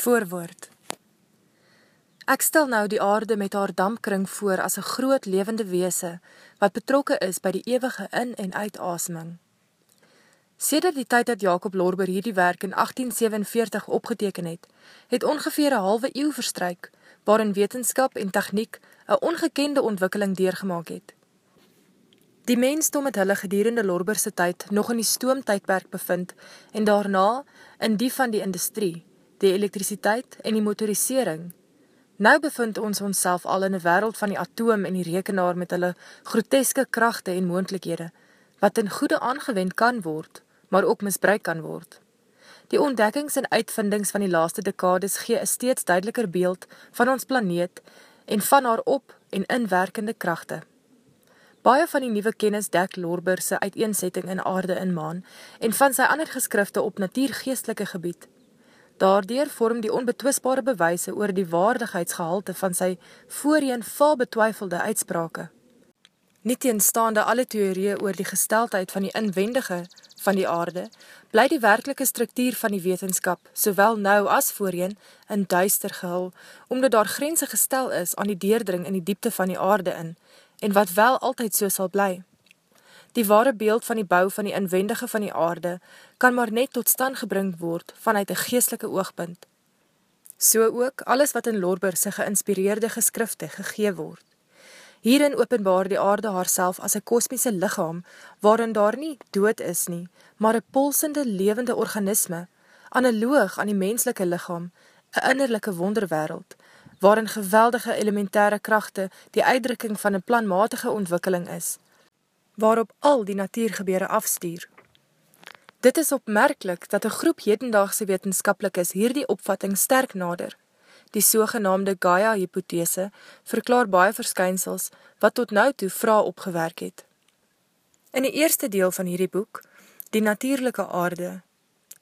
Voorwoord Ek stel nou die aarde met haar dampkring voor as 'n groot lewende wese wat betrokke is by die ewige in- en uitasming. Sedert die tyd dat Jacob Lorber hierdie werk in 1847 opgeteken het, het ongeveer 'n halwe eeu verstryk waarin wetenskap en tegniek 'n ongekende ontwikkeling deurgemaak het. Die mensdom het hulle gedurende Lorber se tyd nog in die stoomtydperk bevind en daarna in die van die industrie, die elektrisiteit en die motorisering Nou bevind ons onsself al in 'n wêreld van die atoom en die rekenaar met hulle groteske kragte en moontlikhede wat in goeie aangewend kan word, maar ook misbruik kan word. Die ontdekkings en uitvindings van die laaste dekades gee 'n steeds duideliker beeld van ons planeet en van haar op- en inwerkende kragte. Baie van die nuwe kennis dek Lorber se uiteensetting in Aarde en Maan en van sy ander geskrifte op natuurgeestelike gebied. Daardeur vorm die onbetwisbare bewyse oor die waardigheidsgehalte van sy voorheen val betwyfelde uitsprake. Nie teenstaande alle teorieë oor die gesteldheid van die inwendige van die aarde, bly die werklike struktuur van die wetenskap, sowel nou as voorheen, in duister gehul, omdat daar grense gestel is aan die deurdring in die diepte van die aarde in, en wat wel altyd so sal bly. Die ware beeld van die bou van die inwendige van die aarde kan maar net tot stand gebring word vanuit 'n geestelike oogpunt. So ook alles wat in Lorber se geïnspireerde geskrifte gegee word. Hierin openbaar die aarde haarself as 'n kosmiese liggaam waarin daar nie dood is nie, maar 'n pulsende lewende organisme, analoog aan die menslike liggaam, 'n innerlike wonderwêreld waarin geweldige elementêre kragte die uitdrukking van 'n planmatige ontwikkeling is waarop al die natuurgebeure afstuur. Dit is opmerklik dat 'n groep hedendaagse wetenskaplikes hierdie opvatting sterk nader. Die sogenaamde Gaia-hipotese verklaar baie verskynsels wat tot nou toe vrae opgewerk het. In die eerste deel van hierdie boek, Die natuurlike aarde,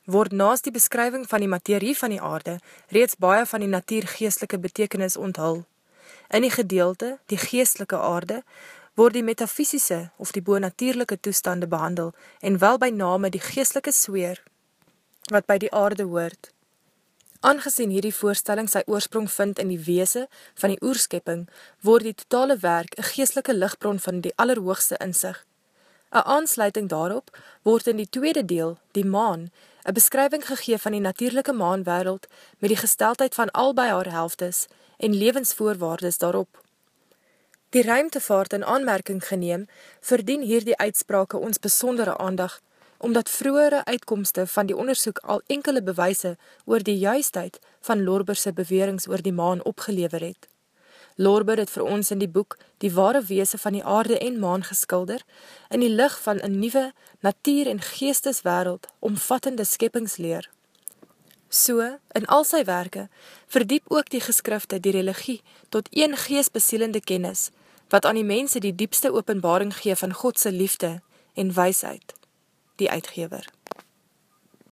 word naas die beskrywing van die materie van die aarde reeds baie van die natuurgeestelike betekenis onthul. In die gedeelte, die geestelike aarde, word die metafisiese of die bonatuurlike toestande behandel en wel by name die geestelike sweer wat by die aarde hoort. Aangesien hierdie voorstelling sy oorsprong vind in die wese van die oerskepping, word die totale werk 'n geestelike ligbron van die allerhoogste insig. 'n Aansluiting daarop word in die tweede deel, die maan, 'n beskrywing gegee van die natuurlike maanwêreld met die gesteldheid van albei haar helftes en lewensvoorwaardes daarop. Die ruimtevaart in aanmerking geneem, verdien hierdie uitsprake ons besondere aandag, omdat vroere uitkomste van die ondersoek al enkele bewyse oor die juistheid van Lorber se beweringe oor die maan opgelewer het. Lorber het vir ons in die boek die ware wese van die aarde en maan geskilder in die lig van 'n nuwe natuur- en geesteswêreld omvattende skepingsleer. So, in al sy werke, verdiep ook die geskrifte die religie tot een geesbesielende kennis wat aan die mense die diepste openbaring gee van God se liefde en wysheid, die uitgewer.